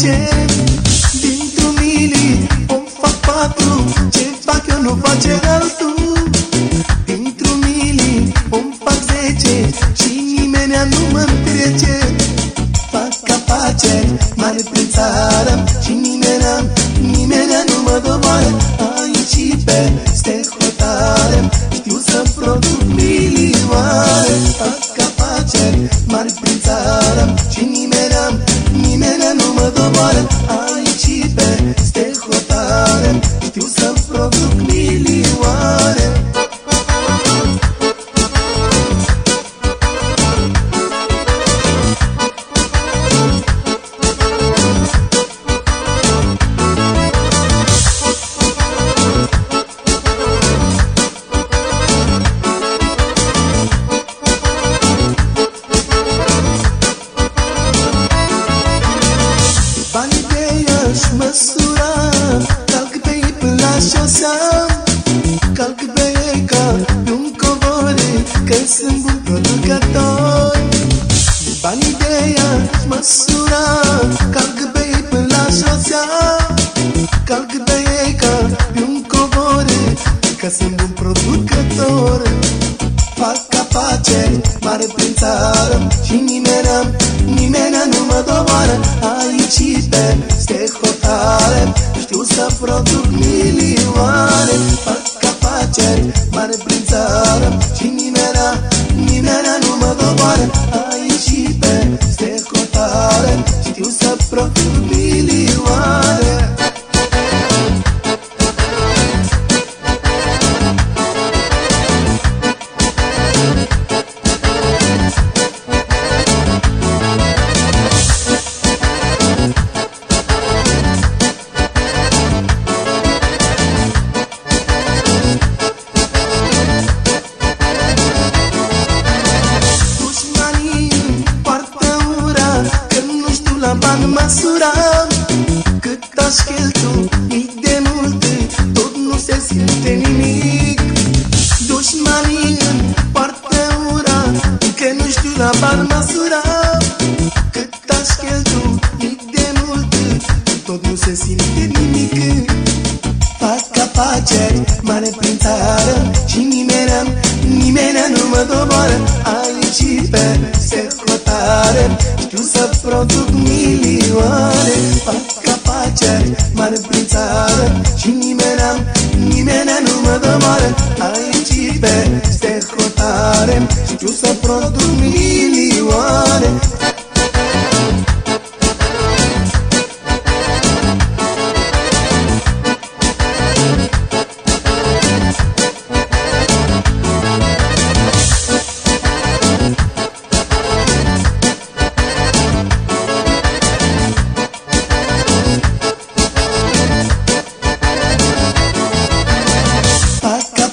cer Dintr-un minut vom fac patru. Ce fac eu nu face altul. Dintr-un minut vom fac zece. Și nimeni nu mă întrece. Fac afaceri mari Banii de ea-și măsura Calc pe ei până la șosea Calc pe ei ca pe un covor Că sunt bun producător Aici peste hotare Știu să produc milioane. Fac afaceri mare prin țară. Și nimeni, nimeni nu mă doboară Aici peste hotare Știu să produc milioane afaceri mare prin țară Și nimeni, nimeni nu mă doboară. Aici pe hotare Știu să produc milioane. Fac afaceri mare prin țară Și nimeni, nimeni nu mă doboară. Aici pe hotare Știu să produc milioane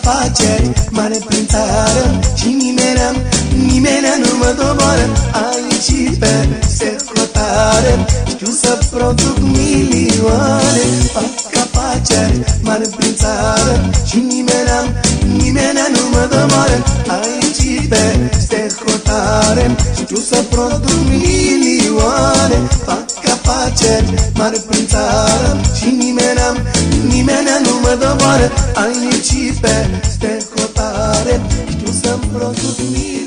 afaceri mare prin țară Și nimeni, nimeni nu mă doboară. Aici pe hotare Știu să produc milioane. Fac afaceri mare prin țară Și nimeni, nimeni nu mă doboară. Aici pe hotare Știu să produc milioane. Fac afaceri mare prin țară Și nimeni, nimeni nu mă doboară. Aici pe hotare. Știu să-mi produc milioane